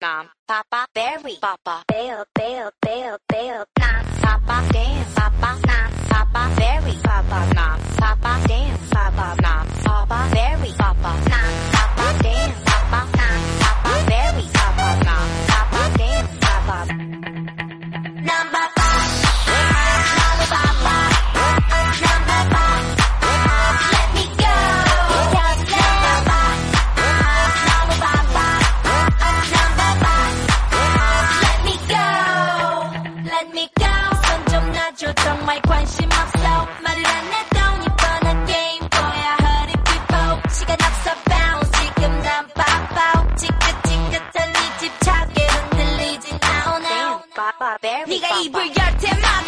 Nam Papa Berry Papa Bell Bell Nam Papa Dance Papa Barbaric. 네가 입을 열때 막